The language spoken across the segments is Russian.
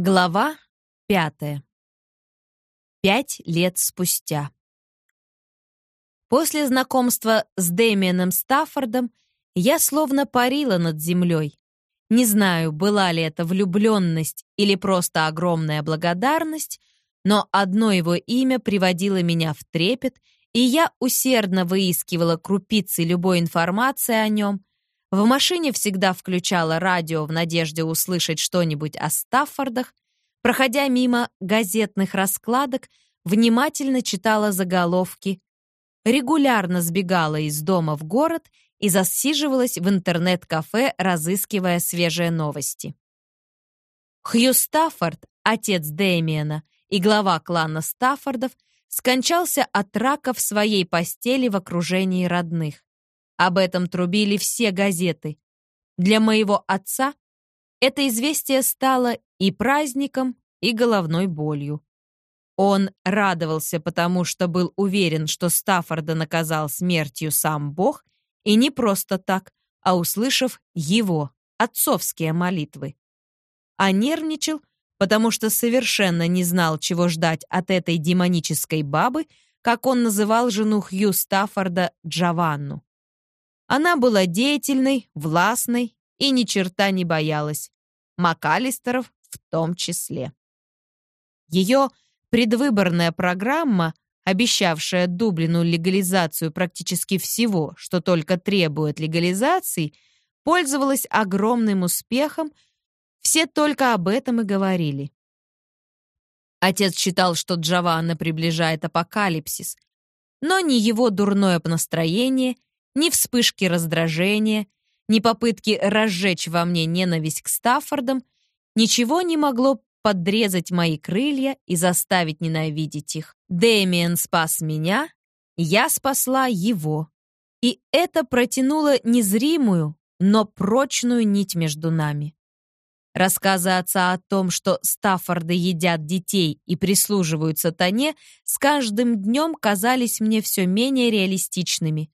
Глава пятая. Пять лет спустя. После знакомства с Дэмианом Стаффордом я словно парила над землей. Не знаю, была ли это влюбленность или просто огромная благодарность, но одно его имя приводило меня в трепет, и я усердно выискивала крупицы любой информации о нем, в машине всегда включала радио в надежде услышать что-нибудь о Стаффордах, проходя мимо газетных раскладок, внимательно читала заголовки, регулярно сбегала из дома в город и засиживалась в интернет-кафе, разыскивая свежие новости. Хью Стаффорд, отец Дэмиена и глава клана Стаффордов, скончался от рака в своей постели в окружении родных. Об этом трубили все газеты. Для моего отца это известие стало и праздником, и головной болью. Он радовался, потому что был уверен, что Стаффорда наказал смертью сам Бог, и не просто так, а услышав его, отцовские молитвы. А нервничал, потому что совершенно не знал, чего ждать от этой демонической бабы, как он называл жену Хью Стаффорда Джованну. Она была деятельной, властной и ни черта не боялась. МакАлистеров в том числе. Ее предвыборная программа, обещавшая Дублину легализацию практически всего, что только требует легализации, пользовалась огромным успехом, все только об этом и говорили. Отец считал, что Джованна приближает апокалипсис, но ни его дурное настроение, ни вспышки раздражения, ни попытки разжечь во мне ненависть к Стаффордам, ничего не могло подрезать мои крылья и заставить ненавидеть их. Дэмиен спас меня, я спасла его. И это протянуло незримую, но прочную нить между нами. Рассказы отца о том, что Стаффорды едят детей и прислуживают сатане, с каждым днем казались мне все менее реалистичными.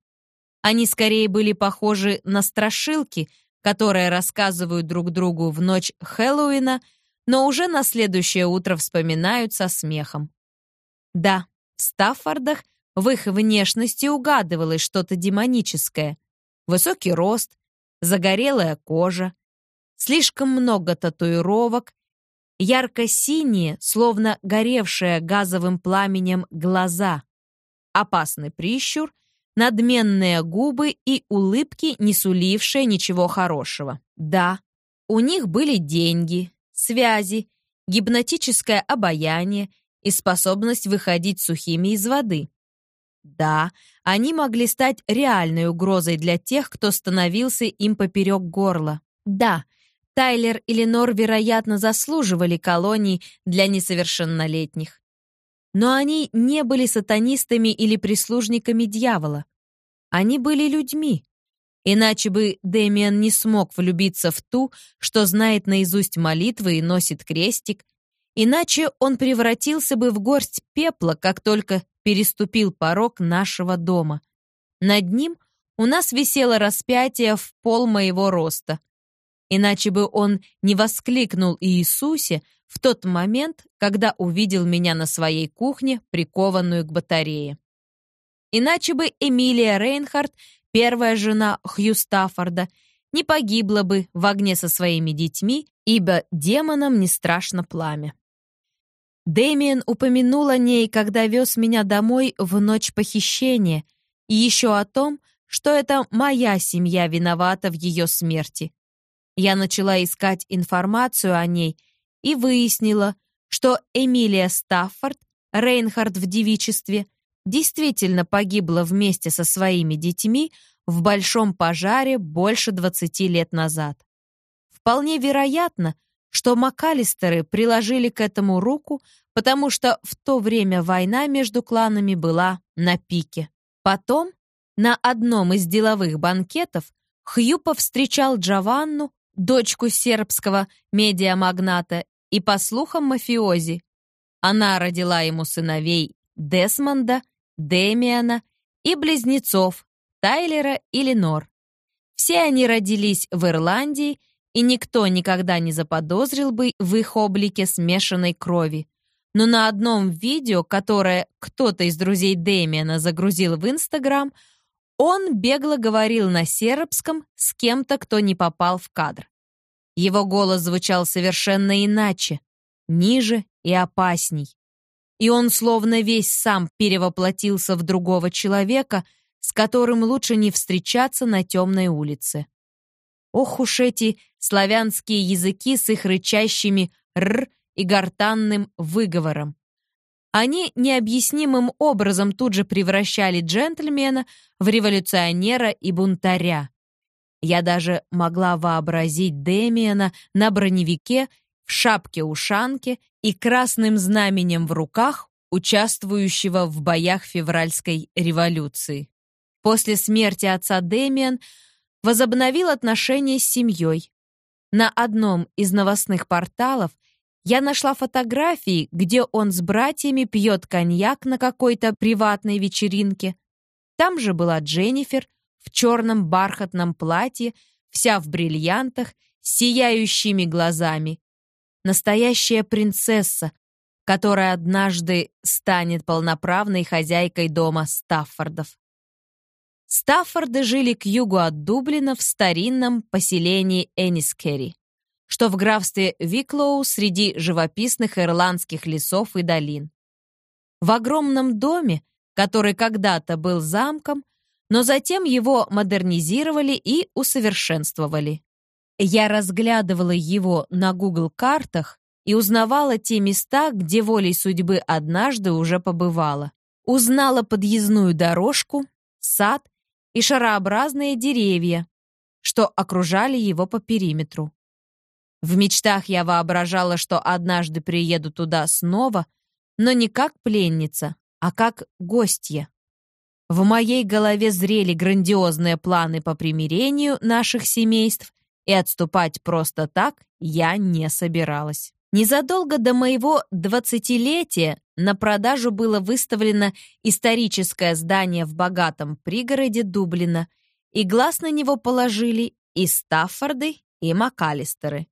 Они скорее были похожи на страшилки, которые рассказывают друг другу в ночь Хэллоуина, но уже на следующее утро вспоминают со смехом. Да, в Стаффордах в их внешности угадывалось что-то демоническое. Высокий рост, загорелая кожа, слишком много татуировок, ярко-синие, словно горевшие газовым пламенем глаза, опасный прищур надменные губы и улыбки, не сулившие ничего хорошего. Да, у них были деньги, связи, гипнотическое обаяние и способность выходить сухими из воды. Да, они могли стать реальной угрозой для тех, кто становился им поперек горла. Да, Тайлер и Ленор, вероятно, заслуживали колоний для несовершеннолетних. Но они не были сатанистами или прислужниками дьявола. Они были людьми. Иначе бы Дэмиан не смог влюбиться в ту, что знает наизусть молитвы и носит крестик. Иначе он превратился бы в горсть пепла, как только переступил порог нашего дома. Над ним у нас висело распятие в пол моего роста. Иначе бы он не воскликнул Иисусе в тот момент, когда увидел меня на своей кухне, прикованную к батарее. Иначе бы Эмилия Рейнхард, первая жена Хью Стаффорда, не погибла бы в огне со своими детьми, ибо демонам не страшно пламя. Дэмиен упомянул о ней, когда вез меня домой в ночь похищения, и еще о том, что это моя семья виновата в ее смерти. Я начала искать информацию о ней и выяснила, что Эмилия Стаффорд, Рейнхард в девичестве, действительно погибла вместе со своими детьми в большом пожаре больше 20 лет назад. Вполне вероятно, что МакАлистеры приложили к этому руку, потому что в то время война между кланами была на пике. Потом, на одном из деловых банкетов, Хью повстречал Джованну, дочку сербского медиамагната и, по слухам, мафиози. Она родила ему сыновей Десмонда, Дэмиана и близнецов Тайлера и Ленор. Все они родились в Ирландии и никто никогда не заподозрил бы в их облике смешанной крови. Но на одном видео, которое кто-то из друзей Дэмиана загрузил в Инстаграм, он бегло говорил на сербском с кем-то, кто не попал в кадр. Его голос звучал совершенно иначе, ниже и опасней. И он словно весь сам перевоплотился в другого человека, с которым лучше не встречаться на темной улице. Ох уж эти славянские языки с их рычащими «р» и гортанным выговором. Они необъяснимым образом тут же превращали джентльмена в революционера и бунтаря. Я даже могла вообразить Демиана на броневике, в шапке-ушанке и красным знаменем в руках, участвующего в боях февральской революции. После смерти отца Демиан возобновил отношения с семьей. На одном из новостных порталов я нашла фотографии, где он с братьями пьет коньяк на какой-то приватной вечеринке. Там же была Дженнифер в черном бархатном платье, вся в бриллиантах, сияющими глазами. Настоящая принцесса, которая однажды станет полноправной хозяйкой дома Стаффордов. Стаффорды жили к югу от Дублина в старинном поселении Энискерри, что в графстве Виклоу среди живописных ирландских лесов и долин. В огромном доме, который когда-то был замком, но затем его модернизировали и усовершенствовали. Я разглядывала его на Google картах и узнавала те места, где волей судьбы однажды уже побывала. Узнала подъездную дорожку, сад и шарообразные деревья, что окружали его по периметру. В мечтах я воображала, что однажды приеду туда снова, но не как пленница, а как гостья. В моей голове зрели грандиозные планы по примирению наших семейств, и отступать просто так я не собиралась. Незадолго до моего двадцатилетия на продажу было выставлено историческое здание в богатом пригороде Дублина, и глаз на него положили и Стаффорды, и МакАлистеры.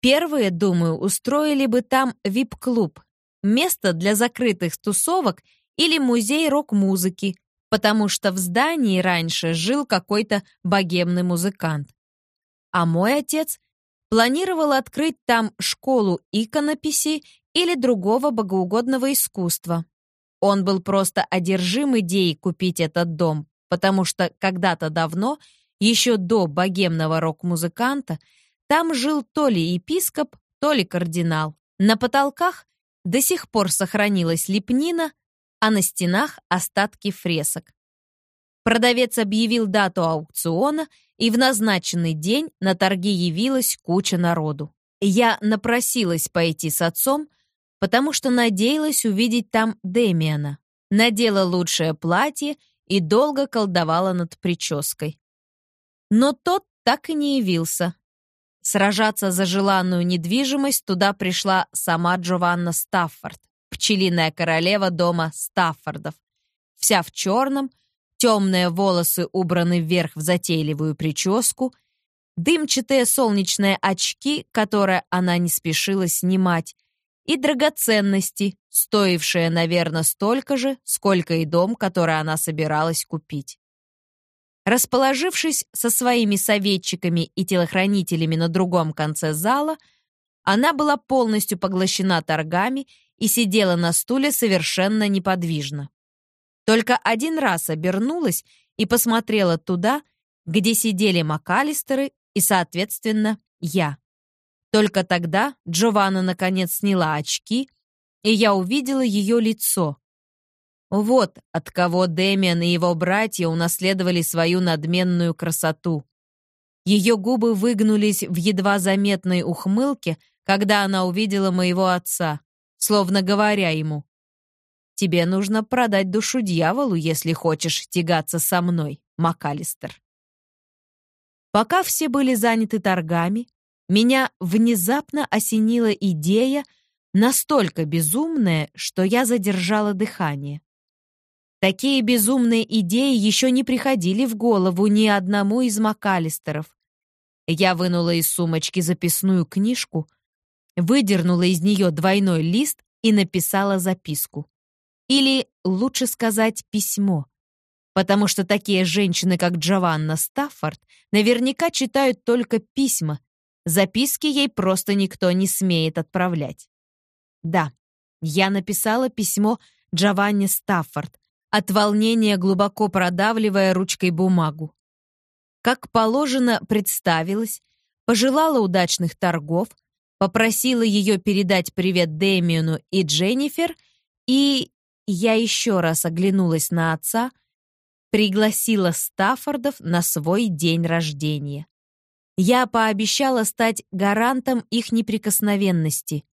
Первые, думаю, устроили бы там вип-клуб, место для закрытых тусовок или музей рок-музыки, потому что в здании раньше жил какой-то богемный музыкант. А мой отец планировал открыть там школу иконописи или другого богоугодного искусства. Он был просто одержим идеей купить этот дом, потому что когда-то давно, еще до богемного рок-музыканта, там жил то ли епископ, то ли кардинал. На потолках до сих пор сохранилась лепнина, а на стенах остатки фресок. Продавец объявил дату аукциона, и в назначенный день на торги явилась куча народу. Я напросилась пойти с отцом, потому что надеялась увидеть там Демиана. Надела лучшее платье и долго колдовала над прической. Но тот так и не явился. Сражаться за желанную недвижимость туда пришла сама Джованна Стаффорд, пчелиная королева дома Стаффордов, вся в черном, Темные волосы убраны вверх в затейливую прическу, дымчатые солнечные очки, которые она не спешила снимать, и драгоценности, стоившие, наверное, столько же, сколько и дом, который она собиралась купить. Расположившись со своими советчиками и телохранителями на другом конце зала, она была полностью поглощена торгами и сидела на стуле совершенно неподвижно. Только один раз обернулась и посмотрела туда, где сидели МакАлистеры и, соответственно, я. Только тогда Джованна наконец сняла очки, и я увидела ее лицо. Вот от кого Дэмиан и его братья унаследовали свою надменную красоту. Ее губы выгнулись в едва заметной ухмылке, когда она увидела моего отца, словно говоря ему Тебе нужно продать душу дьяволу, если хочешь тягаться со мной, МакАлистер. Пока все были заняты торгами, меня внезапно осенила идея, настолько безумная, что я задержала дыхание. Такие безумные идеи еще не приходили в голову ни одному из МакАлистеров. Я вынула из сумочки записную книжку, выдернула из нее двойной лист и написала записку. Или, лучше сказать, письмо. Потому что такие женщины, как Джованна Стаффорд, наверняка читают только письма. Записки ей просто никто не смеет отправлять. Да, я написала письмо Джованни Стаффорд, от волнения глубоко продавливая ручкой бумагу. Как положено, представилась, пожелала удачных торгов, попросила ее передать привет Дэмиону и Дженнифер, и я еще раз оглянулась на отца, пригласила Стаффордов на свой день рождения. Я пообещала стать гарантом их неприкосновенности,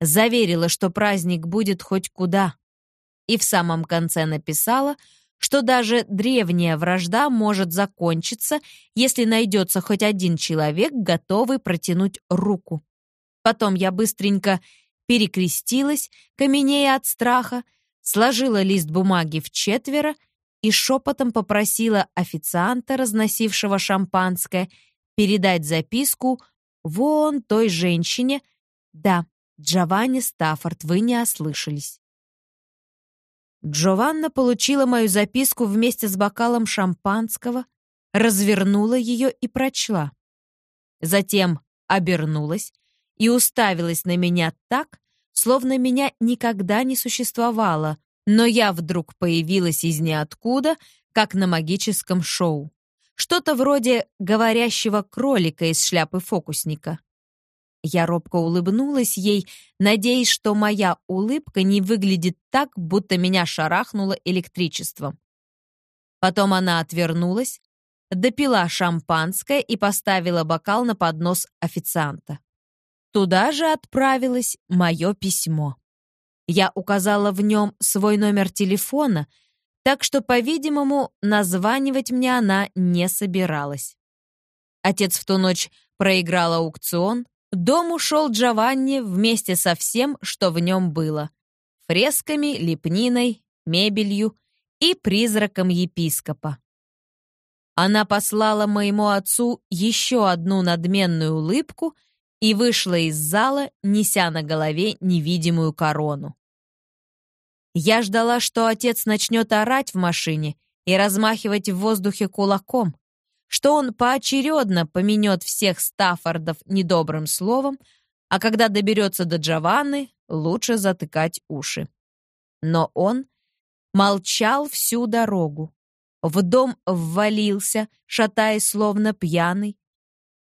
заверила, что праздник будет хоть куда и в самом конце написала, что даже древняя вражда может закончиться, если найдется хоть один человек, готовый протянуть руку. Потом я быстренько перекрестилась, каменея от страха, сложила лист бумаги в четверо и шепотом попросила официанта, разносившего шампанское, передать записку вон той женщине. Да, Джованни Стаффорд, вы не ослышались. Джованна получила мою записку вместе с бокалом шампанского, развернула ее и прочла. Затем обернулась и уставилась на меня так, словно меня никогда не существовало, но я вдруг появилась из ниоткуда, как на магическом шоу. Что-то вроде говорящего кролика из шляпы фокусника. Я робко улыбнулась ей, надеясь, что моя улыбка не выглядит так, будто меня шарахнуло электричеством. Потом она отвернулась, допила шампанское и поставила бокал на поднос официанта. Туда же отправилось мое письмо. Я указала в нем свой номер телефона, так что, по-видимому, названивать мне она не собиралась. Отец в ту ночь проиграл аукцион, дом ушел Джованни вместе со всем, что в нем было. Фресками, лепниной, мебелью и призраком епископа. Она послала моему отцу еще одну надменную улыбку и вышла из зала, неся на голове невидимую корону. Я ждала, что отец начнет орать в машине и размахивать в воздухе кулаком что он поочередно поменет всех Стаффордов недобрым словом, а когда доберется до Джованны, лучше затыкать уши. Но он молчал всю дорогу. В дом ввалился, шатаясь словно пьяный.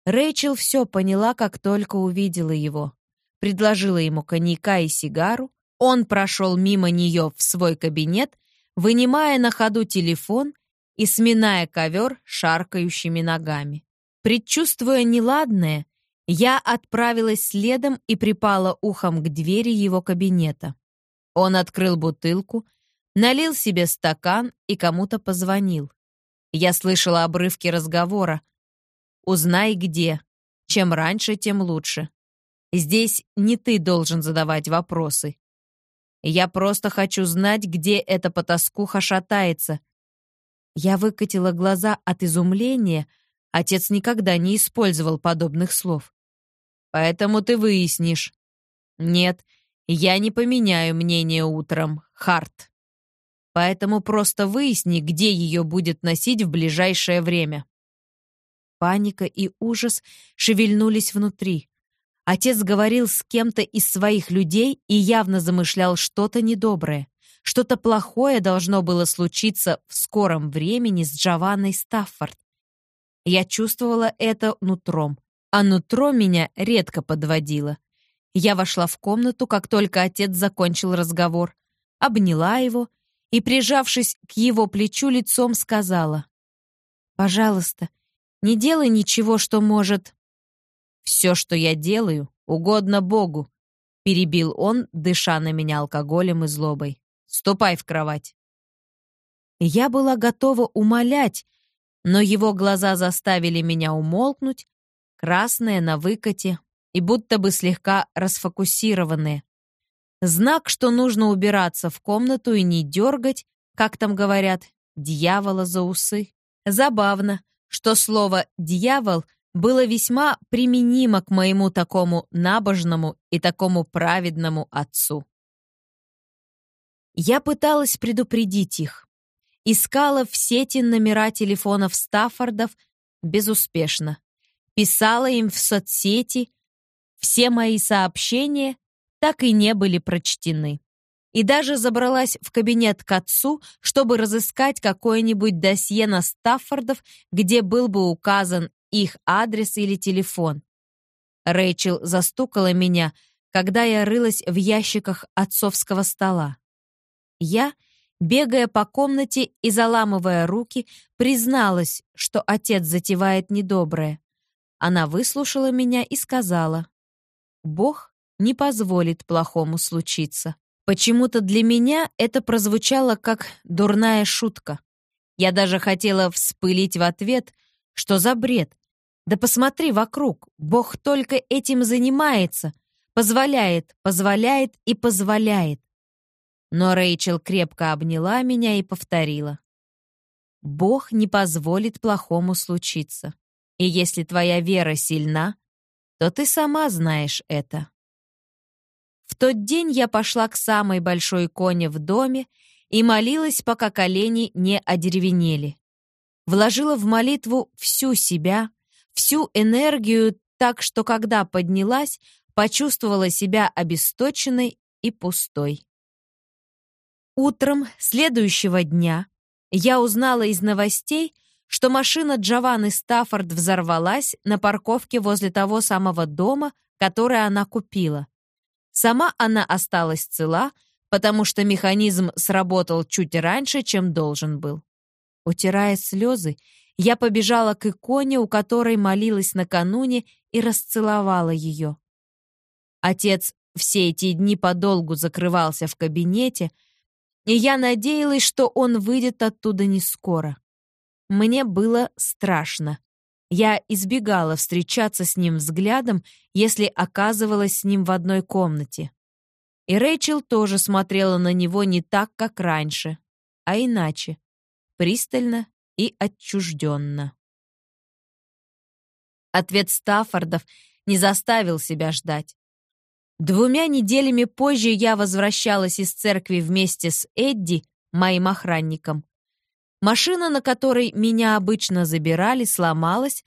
Рэйчел все поняла, как только увидела его. Предложила ему коньяка и сигару. Он прошел мимо нее в свой кабинет, вынимая на ходу телефон и сминая ковер шаркающими ногами. Предчувствуя неладное, я отправилась следом и припала ухом к двери его кабинета. Он открыл бутылку, налил себе стакан и кому-то позвонил. Я слышала обрывки разговора. «Узнай, где. Чем раньше, тем лучше. Здесь не ты должен задавать вопросы. Я просто хочу знать, где эта потаскуха шатается, я выкатила глаза от изумления. Отец никогда не использовал подобных слов. «Поэтому ты выяснишь». «Нет, я не поменяю мнение утром, Харт. Поэтому просто выясни, где ее будет носить в ближайшее время». Паника и ужас шевельнулись внутри. Отец говорил с кем-то из своих людей и явно замышлял что-то недоброе. Что-то плохое должно было случиться в скором времени с Джованной Стаффорд. Я чувствовала это нутром, а нутро меня редко подводило. Я вошла в комнату, как только отец закончил разговор, обняла его и, прижавшись к его плечу лицом, сказала, «Пожалуйста, не делай ничего, что может...» «Все, что я делаю, угодно Богу», — перебил он, дыша на меня алкоголем и злобой. Ступай в кровать». Я была готова умолять, но его глаза заставили меня умолкнуть, красные на выкате и будто бы слегка расфокусированные. Знак, что нужно убираться в комнату и не дергать, как там говорят, дьявола за усы. Забавно, что слово «дьявол» было весьма применимо к моему такому набожному и такому праведному отцу. Я пыталась предупредить их. Искала в сети номера телефонов Стаффордов безуспешно. Писала им в соцсети. Все мои сообщения так и не были прочтены. И даже забралась в кабинет к отцу, чтобы разыскать какое-нибудь досье на Стаффордов, где был бы указан их адрес или телефон. Рэйчел застукала меня, когда я рылась в ящиках отцовского стола. Я, бегая по комнате и заламывая руки, призналась, что отец затевает недоброе. Она выслушала меня и сказала, «Бог не позволит плохому случиться». Почему-то для меня это прозвучало как дурная шутка. Я даже хотела вспылить в ответ, что за бред. Да посмотри вокруг, Бог только этим занимается, позволяет, позволяет и позволяет. Но Рэйчел крепко обняла меня и повторила. Бог не позволит плохому случиться. И если твоя вера сильна, то ты сама знаешь это. В тот день я пошла к самой большой иконе в доме и молилась, пока колени не одеревенели. Вложила в молитву всю себя, всю энергию, так что когда поднялась, почувствовала себя обесточенной и пустой. Утром следующего дня я узнала из новостей, что машина Джованны Стаффорд взорвалась на парковке возле того самого дома, который она купила. Сама она осталась цела, потому что механизм сработал чуть раньше, чем должен был. Утирая слезы, я побежала к иконе, у которой молилась накануне, и расцеловала ее. Отец все эти дни подолгу закрывался в кабинете, и я надеялась, что он выйдет оттуда не скоро. Мне было страшно. Я избегала встречаться с ним взглядом, если оказывалась с ним в одной комнате. И Рэйчел тоже смотрела на него не так, как раньше, а иначе, пристально и отчужденно. Ответ Стаффордов не заставил себя ждать. Двумя неделями позже я возвращалась из церкви вместе с Эдди, моим охранником. Машина, на которой меня обычно забирали, сломалась,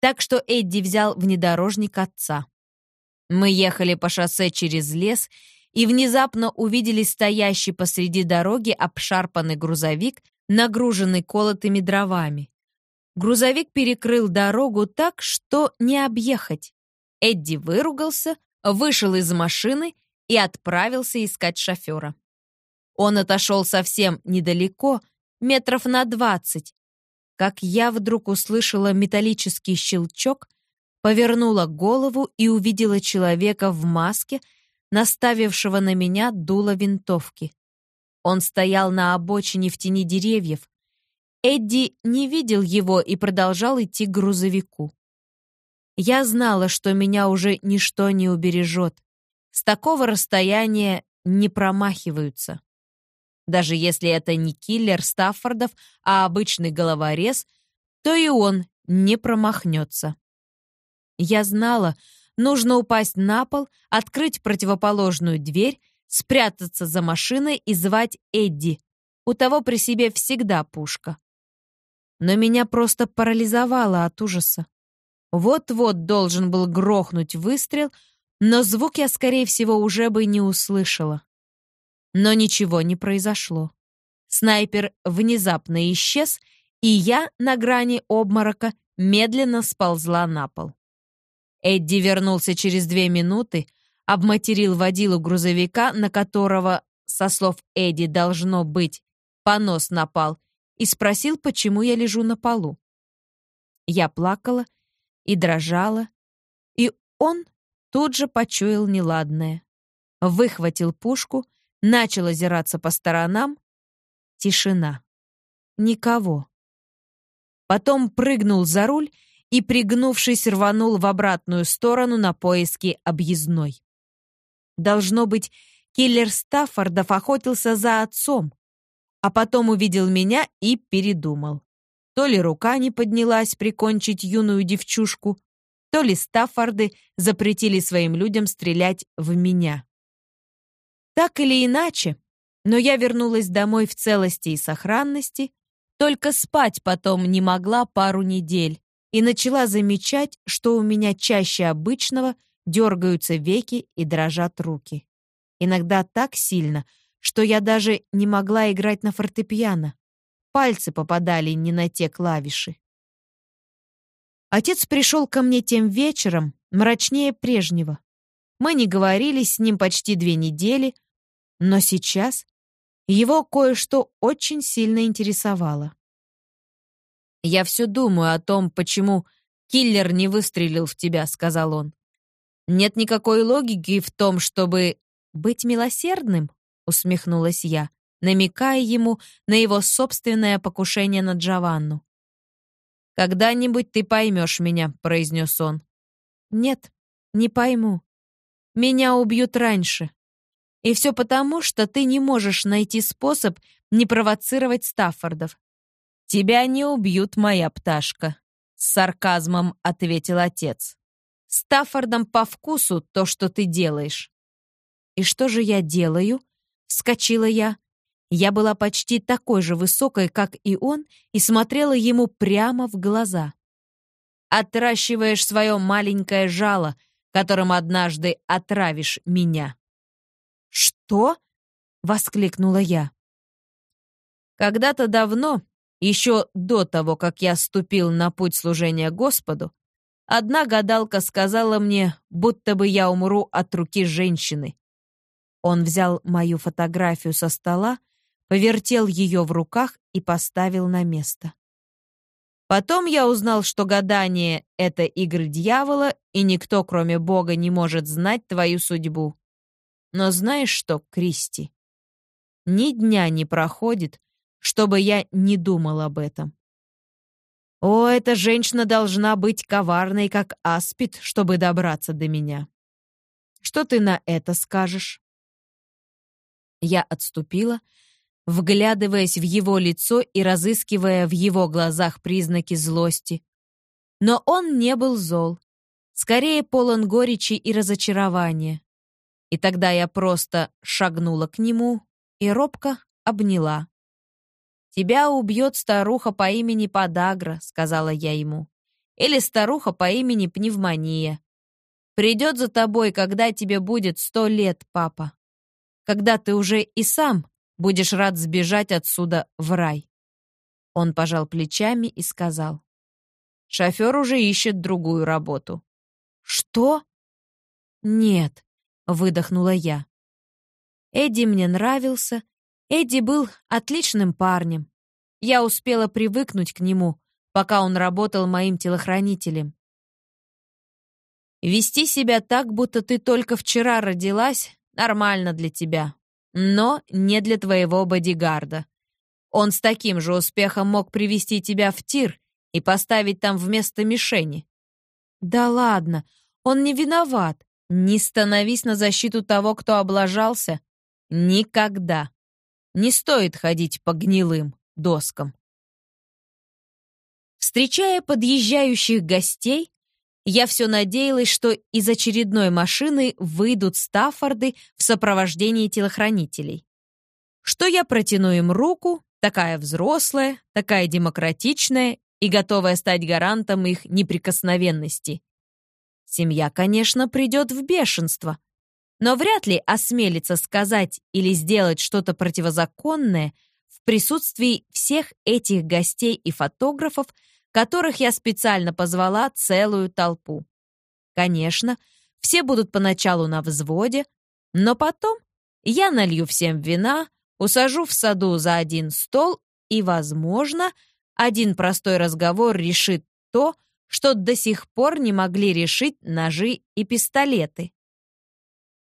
так что Эдди взял внедорожник отца. Мы ехали по шоссе через лес и внезапно увидели стоящий посреди дороги обшарпанный грузовик, нагруженный колотыми дровами. Грузовик перекрыл дорогу так, что не объехать. Эдди выругался, вышел из машины и отправился искать шофера. Он отошел совсем недалеко, метров на двадцать, как я вдруг услышала металлический щелчок, повернула голову и увидела человека в маске, наставившего на меня дуло винтовки. Он стоял на обочине в тени деревьев. Эдди не видел его и продолжал идти к грузовику. Я знала, что меня уже ничто не убережет. С такого расстояния не промахиваются. Даже если это не киллер Стаффордов, а обычный головорез, то и он не промахнется. Я знала, нужно упасть на пол, открыть противоположную дверь, спрятаться за машиной и звать Эдди. У того при себе всегда пушка. Но меня просто парализовало от ужаса. Вот-вот должен был грохнуть выстрел, но звук я, скорее всего, уже бы не услышала. Но ничего не произошло. Снайпер внезапно исчез, и я на грани обморока медленно сползла на пол. Эдди вернулся через две минуты, обматерил водилу грузовика, на которого, со слов Эдди, должно быть, понос напал, и спросил, почему я лежу на полу. Я плакала и дрожала, и он тут же почуял неладное. Выхватил пушку, начал озираться по сторонам. Тишина. Никого. Потом прыгнул за руль и, пригнувшись, рванул в обратную сторону на поиски объездной. Должно быть, киллер Стаффордов охотился за отцом, а потом увидел меня и передумал. То ли рука не поднялась прикончить юную девчушку, то ли Стаффорды запретили своим людям стрелять в меня. Так или иначе, но я вернулась домой в целости и сохранности, только спать потом не могла пару недель и начала замечать, что у меня чаще обычного дергаются веки и дрожат руки. Иногда так сильно, что я даже не могла играть на фортепиано. Пальцы попадали не на те клавиши. Отец пришел ко мне тем вечером, мрачнее прежнего. Мы не говорили с ним почти две недели, но сейчас его кое-что очень сильно интересовало. «Я все думаю о том, почему киллер не выстрелил в тебя», — сказал он. «Нет никакой логики в том, чтобы быть милосердным», — усмехнулась я, намекая ему на его собственное покушение на Джованну. «Когда-нибудь ты поймешь меня», — произнес он. «Нет, не пойму. Меня убьют раньше. И все потому, что ты не можешь найти способ не провоцировать Стаффордов. Тебя не убьют, моя пташка», — с сарказмом ответил отец. «Стаффордам по вкусу то, что ты делаешь». «И что же я делаю?» — вскочила я. Я была почти такой же высокой, как и он, и смотрела ему прямо в глаза. «Отращиваешь свое маленькое жало, которым однажды отравишь меня». «Что?» — воскликнула я. Когда-то давно, еще до того, как я ступил на путь служения Господу, одна гадалка сказала мне, будто бы я умру от руки женщины. Он взял мою фотографию со стола, повертел ее в руках и поставил на место. Потом я узнал, что гадание — это игры дьявола, и никто, кроме Бога, не может знать твою судьбу. Но знаешь что, Кристи? Ни дня не проходит, чтобы я не думал об этом. О, эта женщина должна быть коварной, как аспид, чтобы добраться до меня. Что ты на это скажешь? Я отступила, вглядываясь в его лицо и разыскивая в его глазах признаки злости. Но он не был зол, скорее полон горечи и разочарования. И тогда я просто шагнула к нему и робко обняла. «Тебя убьет старуха по имени Подагра», — сказала я ему. «Или старуха по имени Пневмония. Придет за тобой, когда тебе будет сто лет, папа. Когда ты уже и сам Будешь рад сбежать отсюда в рай». Он пожал плечами и сказал. «Шофер уже ищет другую работу». «Что?» «Нет», — выдохнула я. Эдди мне нравился. Эдди был отличным парнем. Я успела привыкнуть к нему, пока он работал моим телохранителем. Вести себя так, будто ты только вчера родилась, нормально для тебя но не для твоего бодигарда. Он с таким же успехом мог привести тебя в тир и поставить там вместо мишени. Да ладно, он не виноват. Не становись на защиту того, кто облажался. Никогда. Не стоит ходить по гнилым доскам. Встречая подъезжающих гостей, я все надеялась, что из очередной машины выйдут Стаффорды в сопровождении телохранителей. Что я протяну им руку, такая взрослая, такая демократичная и готовая стать гарантом их неприкосновенности. Семья, конечно, придет в бешенство, но вряд ли осмелится сказать или сделать что-то противозаконное в присутствии всех этих гостей и фотографов, которых я специально позвала целую толпу. Конечно, все будут поначалу на взводе, но потом я налью всем вина, усажу в саду за один стол, и, возможно, один простой разговор решит то, что до сих пор не могли решить ножи и пистолеты.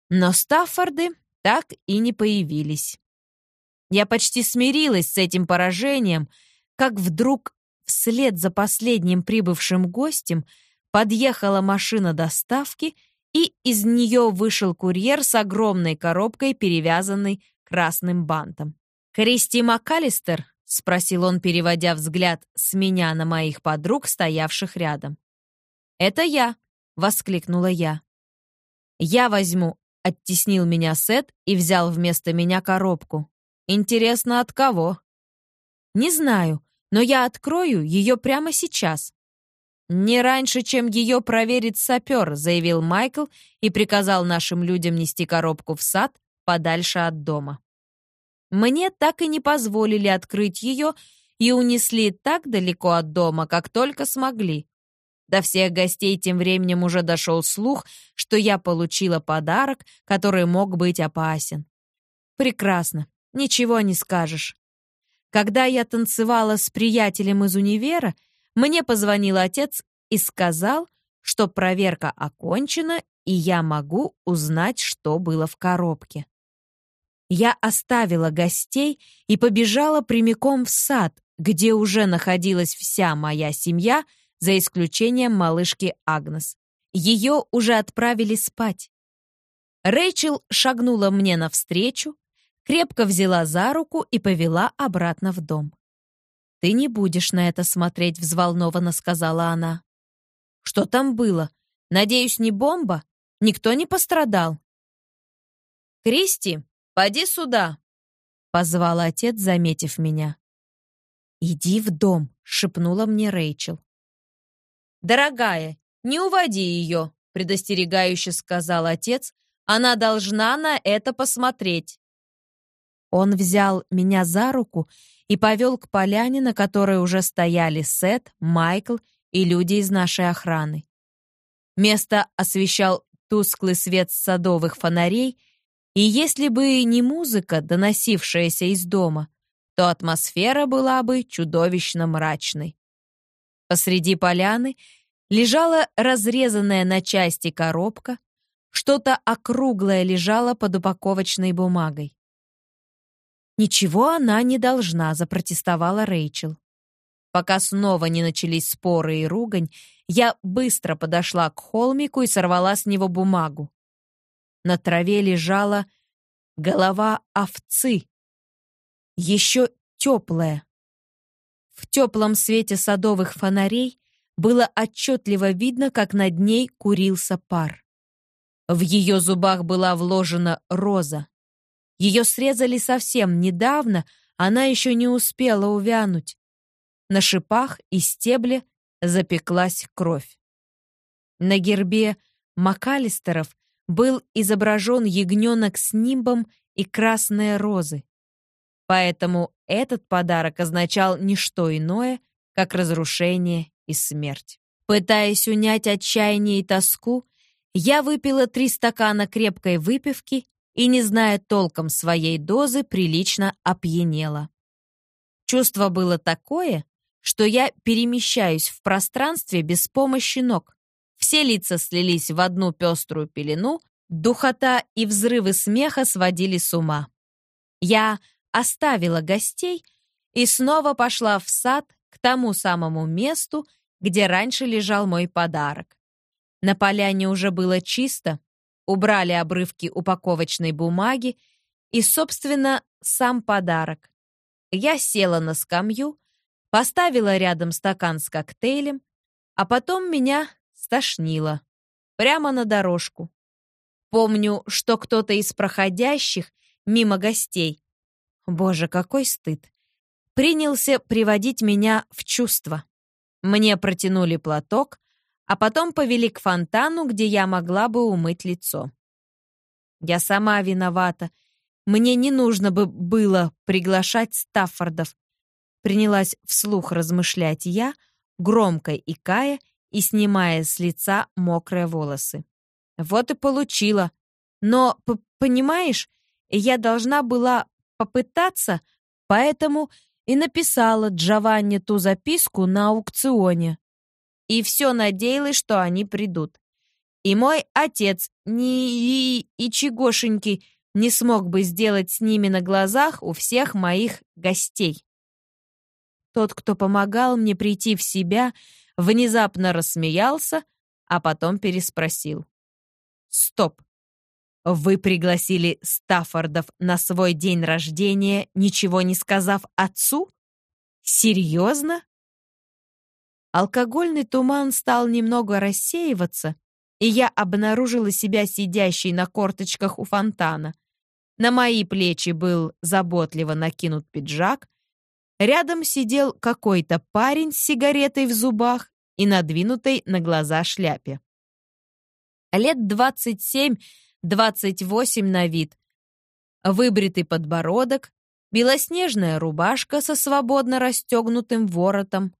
Но Стаффорды так и не появились. Я почти смирилась с этим поражением, как вдруг Вслед за последним прибывшим гостем подъехала машина доставки, и из нее вышел курьер с огромной коробкой, перевязанной красным бантом. «Кристи МакАлистер?» — спросил он, переводя взгляд с меня на моих подруг, стоявших рядом. «Это я», — воскликнула я. «Я возьму», — оттеснил меня Сет и взял вместо меня коробку. «Интересно, от кого?» «Не знаю, но я открою ее прямо сейчас». «Не раньше, чем ее проверит сапер», — заявил Майкл и приказал нашим людям нести коробку в сад подальше от дома. Мне так и не позволили открыть ее и унесли так далеко от дома, как только смогли. До всех гостей тем временем уже дошел слух, что я получила подарок, который мог быть опасен. Прекрасно, ничего не скажешь. Когда я танцевала с приятелем из универа, мне позвонил отец и сказал, что проверка окончена, и я могу узнать, что было в коробке я оставила гостей и побежала прямиком в сад, где уже находилась вся моя семья, за исключением малышки Агнес. Ее уже отправили спать. Рэйчел шагнула мне навстречу, крепко взяла за руку и повела обратно в дом. «Ты не будешь на это смотреть», — взволнованно сказала она. «Что там было? Надеюсь, не бомба? Никто не пострадал?» «Кристи, «Поди сюда!» — позвал отец, заметив меня. «Иди в дом», — шепнула мне Рэйчел. «Дорогая, не уводи ее», — предостерегающе сказал отец. «Она должна на это посмотреть». Он взял меня за руку и повел к поляне, на которой уже стояли Сет, Майкл и люди из нашей охраны. Место освещал тусклый свет садовых фонарей — и если бы не музыка, доносившаяся из дома, то атмосфера была бы чудовищно мрачной. Посреди поляны лежала разрезанная на части коробка, что-то округлое лежало под упаковочной бумагой. «Ничего она не должна», — запротестовала Рэйчел. Пока снова не начались споры и ругань, я быстро подошла к холмику и сорвала с него бумагу. На траве лежала голова овцы, еще теплая. В теплом свете садовых фонарей было отчетливо видно, как над ней курился пар. В ее зубах была вложена роза. Ее срезали совсем недавно, она еще не успела увянуть. На шипах и стебле запеклась кровь. На гербе Макалистеров был изображен ягненок с нимбом и красные розы. Поэтому этот подарок означал не что иное, как разрушение и смерть. Пытаясь унять отчаяние и тоску, я выпила три стакана крепкой выпивки и, не зная толком своей дозы, прилично опьянела. Чувство было такое, что я перемещаюсь в пространстве без помощи ног. Все лица слились в одну пеструю пелену, духота и взрывы смеха сводили с ума. Я оставила гостей и снова пошла в сад к тому самому месту, где раньше лежал мой подарок. На поляне уже было чисто, убрали обрывки упаковочной бумаги и, собственно, сам подарок. Я села на скамью, поставила рядом стакан с коктейлем, а потом меня стошнило. Прямо на дорожку. Помню, что кто-то из проходящих мимо гостей, боже, какой стыд, принялся приводить меня в чувство. Мне протянули платок, а потом повели к фонтану, где я могла бы умыть лицо. Я сама виновата. Мне не нужно бы было приглашать Стаффордов. Принялась вслух размышлять я, громко икая и снимая с лица мокрые волосы. Вот и получила. Но, понимаешь, я должна была попытаться, поэтому и написала Джованни ту записку на аукционе. И все надеялась, что они придут. И мой отец ни и, и чегошеньки не смог бы сделать с ними на глазах у всех моих гостей. Тот, кто помогал мне прийти в себя, внезапно рассмеялся, а потом переспросил. Стоп. Вы пригласили Стаффордов на свой день рождения, ничего не сказав отцу? Серьезно? Алкогольный туман стал немного рассеиваться, и я обнаружила себя сидящей на корточках у фонтана. На мои плечи был заботливо накинут пиджак, рядом сидел какой-то парень с сигаретой в зубах и надвинутой на глаза шляпе. Лет двадцать семь, двадцать восемь на вид. Выбритый подбородок, белоснежная рубашка со свободно расстегнутым воротом.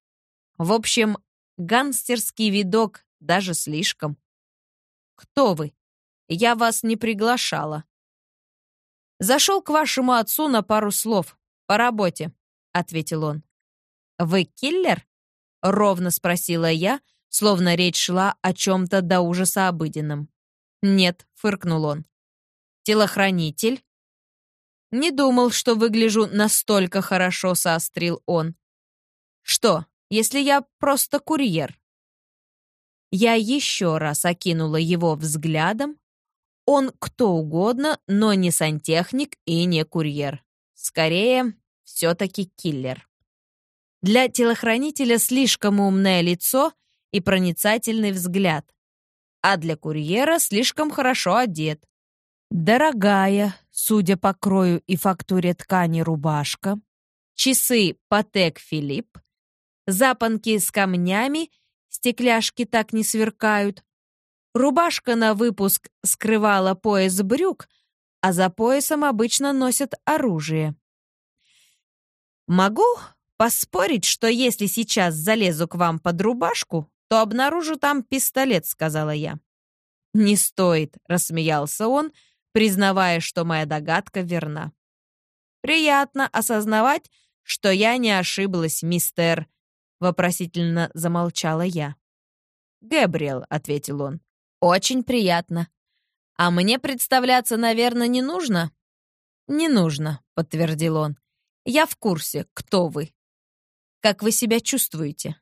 В общем, гангстерский видок даже слишком. «Кто вы? Я вас не приглашала». «Зашел к вашему отцу на пару слов. По работе», — ответил он. «Вы киллер?» — ровно спросила я, словно речь шла о чем-то до ужаса обыденном. «Нет», — фыркнул он. «Телохранитель?» «Не думал, что выгляжу настолько хорошо», — соострил он. «Что, если я просто курьер?» Я еще раз окинула его взглядом. Он кто угодно, но не сантехник и не курьер. Скорее, все-таки киллер. Для телохранителя слишком умное лицо и проницательный взгляд, а для курьера слишком хорошо одет. Дорогая, судя по крою и фактуре ткани, рубашка, часы Патек Филипп, запонки с камнями, стекляшки так не сверкают, рубашка на выпуск скрывала пояс брюк, а за поясом обычно носят оружие. Могу поспорить, что если сейчас залезу к вам под рубашку, то обнаружу там пистолет», — сказала я. «Не стоит», — рассмеялся он, признавая, что моя догадка верна. «Приятно осознавать, что я не ошиблась, мистер», — вопросительно замолчала я. «Гэбриэл», — ответил он, — «очень приятно. А мне представляться, наверное, не нужно?» «Не нужно», — подтвердил он. Я в курсе, кто вы. Как вы себя чувствуете?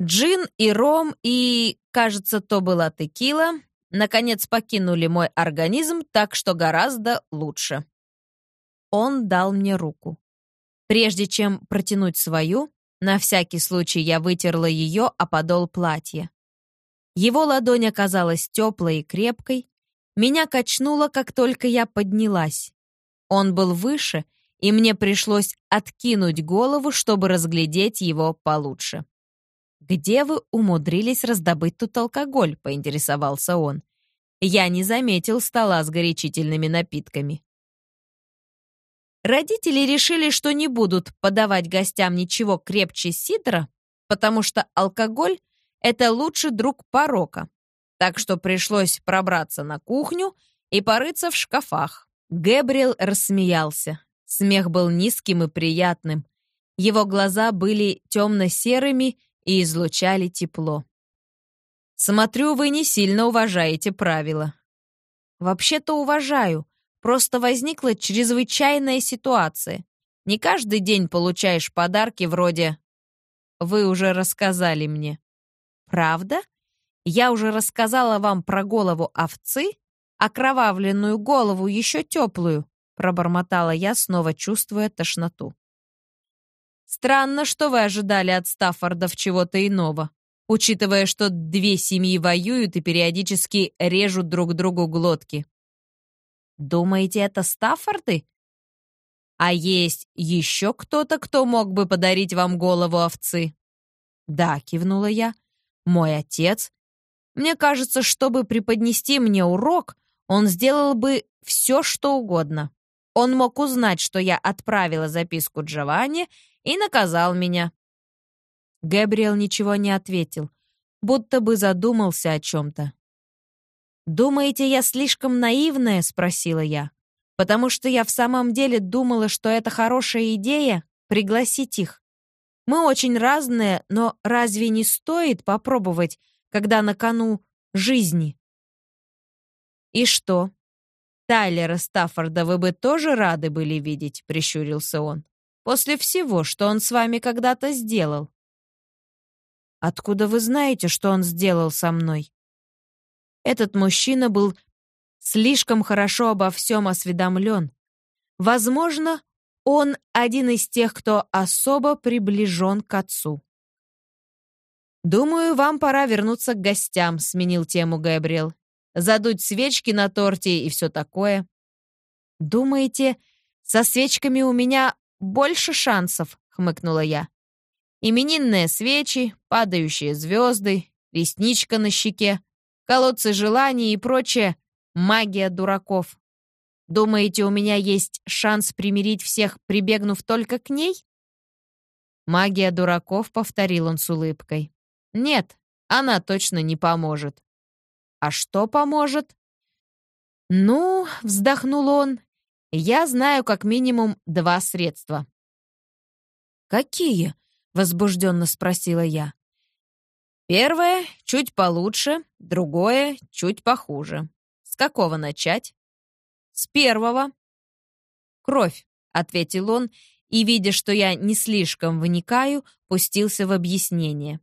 Джин и ром и, кажется, то была текила, наконец покинули мой организм, так что гораздо лучше. Он дал мне руку. Прежде чем протянуть свою, на всякий случай я вытерла ее о подол платья. Его ладонь оказалась теплой и крепкой. Меня качнуло, как только я поднялась. Он был выше — и мне пришлось откинуть голову, чтобы разглядеть его получше. «Где вы умудрились раздобыть тут алкоголь?» — поинтересовался он. Я не заметил стола с горячительными напитками. Родители решили, что не будут подавать гостям ничего крепче сидра, потому что алкоголь — это лучший друг порока. Так что пришлось пробраться на кухню и порыться в шкафах. Гэбриэл рассмеялся. Смех был низким и приятным. Его глаза были темно-серыми и излучали тепло. «Смотрю, вы не сильно уважаете правила». «Вообще-то уважаю. Просто возникла чрезвычайная ситуация. Не каждый день получаешь подарки вроде «Вы уже рассказали мне». «Правда? Я уже рассказала вам про голову овцы, окровавленную голову еще теплую пробормотала я, снова чувствуя тошноту. Странно, что вы ожидали от Стаффордов чего-то иного, учитывая, что две семьи воюют и периодически режут друг другу глотки. Думаете, это Стаффорды? А есть еще кто-то, кто мог бы подарить вам голову овцы? Да, кивнула я. Мой отец. Мне кажется, чтобы преподнести мне урок, он сделал бы все, что угодно. Он мог узнать, что я отправила записку Джованни и наказал меня. Гэбриэл ничего не ответил, будто бы задумался о чем-то. «Думаете, я слишком наивная?» — спросила я. «Потому что я в самом деле думала, что это хорошая идея — пригласить их. Мы очень разные, но разве не стоит попробовать, когда на кону жизни?» «И что?» Тайлера Стаффорда вы бы тоже рады были видеть», — прищурился он. «После всего, что он с вами когда-то сделал». «Откуда вы знаете, что он сделал со мной?» Этот мужчина был слишком хорошо обо всем осведомлен. Возможно, он один из тех, кто особо приближен к отцу. «Думаю, вам пора вернуться к гостям», — сменил тему Габриэл. «Задуть свечки на торте и все такое». «Думаете, со свечками у меня больше шансов?» — хмыкнула я. «Именинные свечи, падающие звезды, ресничка на щеке, колодцы желаний и прочее — магия дураков. Думаете, у меня есть шанс примирить всех, прибегнув только к ней?» «Магия дураков», — повторил он с улыбкой. «Нет, она точно не поможет». «А что поможет?» «Ну», — вздохнул он, — «я знаю как минимум два средства». «Какие?» — возбужденно спросила я. «Первое — чуть получше, другое — чуть похуже. С какого начать?» «С первого». «Кровь», — ответил он, и, видя, что я не слишком вникаю, пустился в объяснение.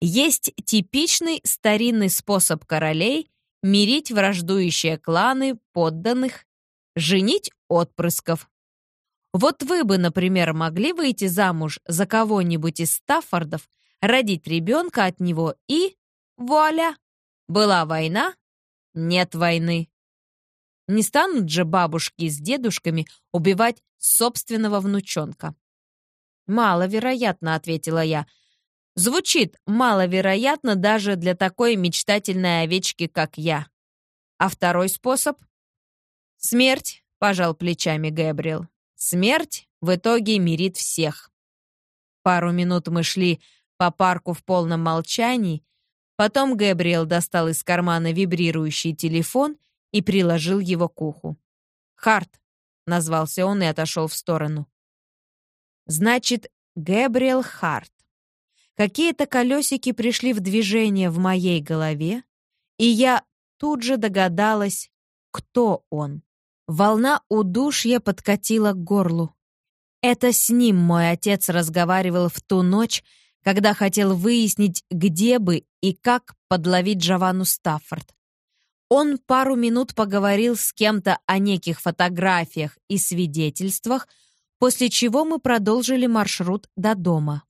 Есть типичный старинный способ королей мирить враждующие кланы подданных, женить отпрысков. Вот вы бы, например, могли выйти замуж за кого-нибудь из Стаффордов, родить ребенка от него и... Вуаля! Была война? Нет войны. Не станут же бабушки с дедушками убивать собственного внучонка. «Маловероятно», — ответила я. «Звучит маловероятно даже для такой мечтательной овечки, как я. А второй способ?» «Смерть», — пожал плечами Гэбриэл. «Смерть в итоге мирит всех». Пару минут мы шли по парку в полном молчании, потом Гэбриэл достал из кармана вибрирующий телефон — и приложил его к уху. «Харт», — назвался он и отошел в сторону. «Значит, Гэбриэл Харт. Какие-то колесики пришли в движение в моей голове, и я тут же догадалась, кто он. Волна удушья подкатила к горлу. Это с ним мой отец разговаривал в ту ночь, когда хотел выяснить, где бы и как подловить Джованну Стаффорд. Он пару минут поговорил с кем-то о неких фотографиях и свидетельствах, после чего мы продолжили маршрут до дома.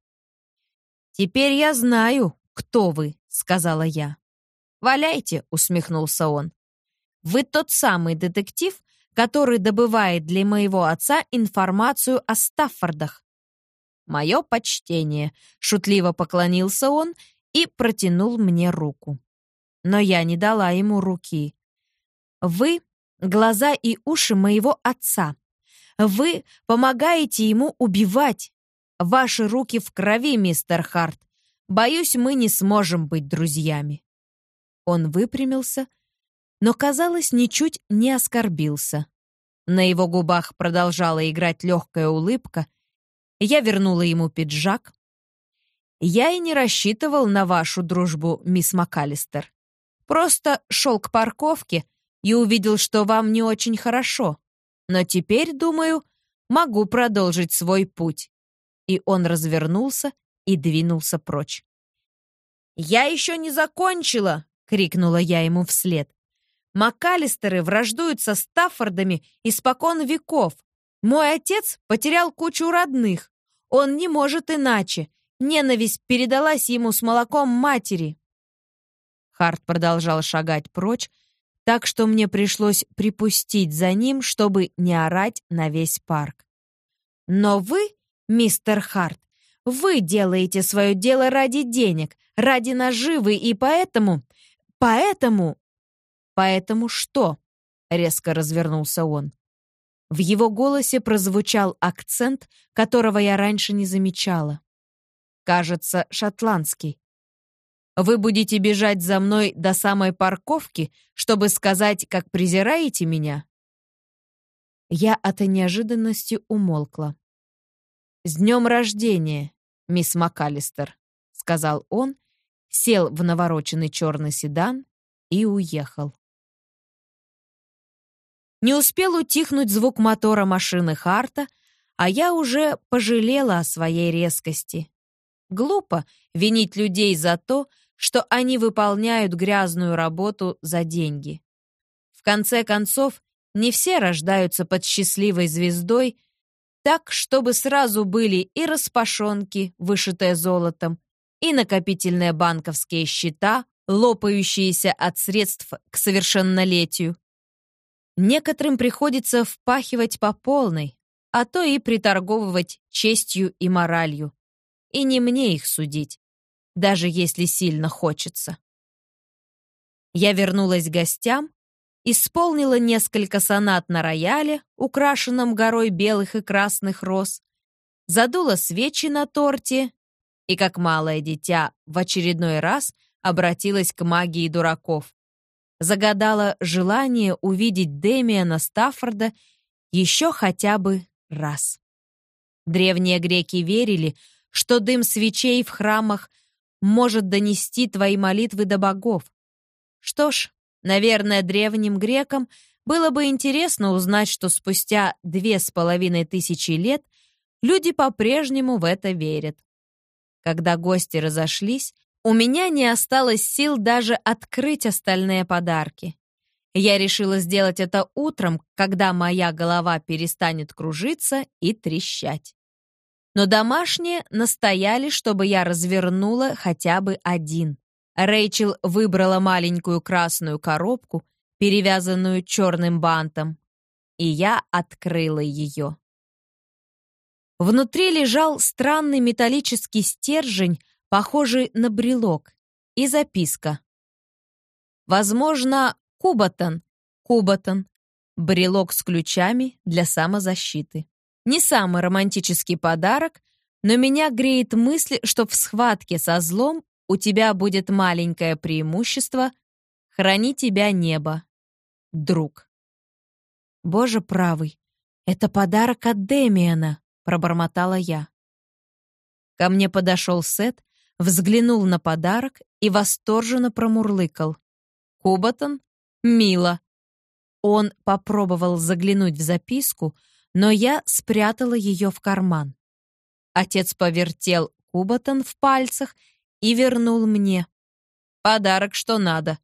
«Теперь я знаю, кто вы», — сказала я. «Валяйте», — усмехнулся он. «Вы тот самый детектив, который добывает для моего отца информацию о Стаффордах». «Мое почтение», — шутливо поклонился он и протянул мне руку но я не дала ему руки. «Вы — глаза и уши моего отца. Вы помогаете ему убивать. Ваши руки в крови, мистер Харт. Боюсь, мы не сможем быть друзьями». Он выпрямился, но, казалось, ничуть не оскорбился. На его губах продолжала играть легкая улыбка. Я вернула ему пиджак. «Я и не рассчитывал на вашу дружбу, мисс МакАлистер. Просто шел к парковке и увидел, что вам не очень хорошо. Но теперь, думаю, могу продолжить свой путь». И он развернулся и двинулся прочь. «Я еще не закончила!» — крикнула я ему вслед. «МакАлистеры враждуют со Стаффордами испокон веков. Мой отец потерял кучу родных. Он не может иначе. Ненависть передалась ему с молоком матери. Харт продолжал шагать прочь, так что мне пришлось припустить за ним, чтобы не орать на весь парк. «Но вы, мистер Харт, вы делаете свое дело ради денег, ради наживы, и поэтому... Поэтому... Поэтому что?» — резко развернулся он. В его голосе прозвучал акцент, которого я раньше не замечала. Кажется, шотландский. Вы будете бежать за мной до самой парковки, чтобы сказать, как презираете меня?» Я от неожиданности умолкла. «С днем рождения, мисс МакАлистер», — сказал он, сел в навороченный черный седан и уехал. Не успел утихнуть звук мотора машины Харта, а я уже пожалела о своей резкости. Глупо винить людей за то, что они выполняют грязную работу за деньги. В конце концов, не все рождаются под счастливой звездой, Так, чтобы сразу были и распашонки, вышитые золотом, и накопительные банковские счета, лопающиеся от средств к совершеннолетию. Некоторым приходится впахивать по полной, а то и приторговывать честью и моралью. И не мне их судить, даже если сильно хочется. Я вернулась к гостям, исполнила несколько сонат на рояле, украшенном горой белых и красных роз, задула свечи на торте и, как малое дитя, в очередной раз обратилась к магии дураков. Загадала желание увидеть Демиана Стаффорда еще хотя бы раз. Древние греки верили, что дым свечей в храмах может донести твои молитвы до богов. Что ж, наверное, древним грекам было бы интересно узнать, что спустя две с половиной тысячи лет люди по-прежнему в это верят. Когда гости разошлись, у меня не осталось сил даже открыть остальные подарки. Я решила сделать это утром, когда моя голова перестанет кружиться и трещать. Но домашние настояли, чтобы я развернула хотя бы один. Рэйчел выбрала маленькую красную коробку, перевязанную черным бантом, и я открыла ее. Внутри лежал странный металлический стержень, похожий на брелок, и записка. Возможно, Кубатон, Кубатон, брелок с ключами для самозащиты. Не самый романтический подарок, но меня греет мысль, что в схватке со злом у тебя будет маленькое преимущество «Храни тебя небо, друг». «Боже правый, это подарок от Демиана», — пробормотала я. Ко мне подошел Сет, взглянул на подарок и восторженно промурлыкал. «Кубатон? Мило!» Он попробовал заглянуть в записку, но я спрятала ее в карман. Отец повертел Кубатон в пальцах и вернул мне. Подарок что надо.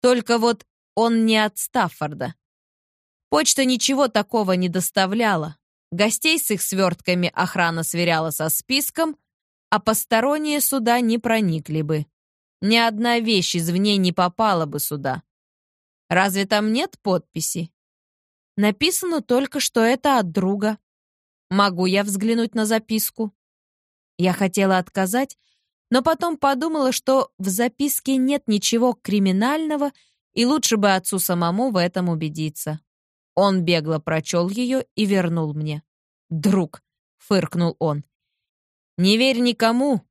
Только вот он не от Стаффорда. Почта ничего такого не доставляла. Гостей с их свертками охрана сверяла со списком, а посторонние сюда не проникли бы. Ни одна вещь извне не попала бы сюда. Разве там нет подписи? Написано только, что это от друга. Могу я взглянуть на записку? Я хотела отказать, но потом подумала, что в записке нет ничего криминального, и лучше бы отцу самому в этом убедиться. Он бегло прочел ее и вернул мне. «Друг», — фыркнул он, — «не верь никому,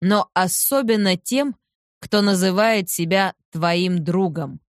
но особенно тем, кто называет себя твоим другом».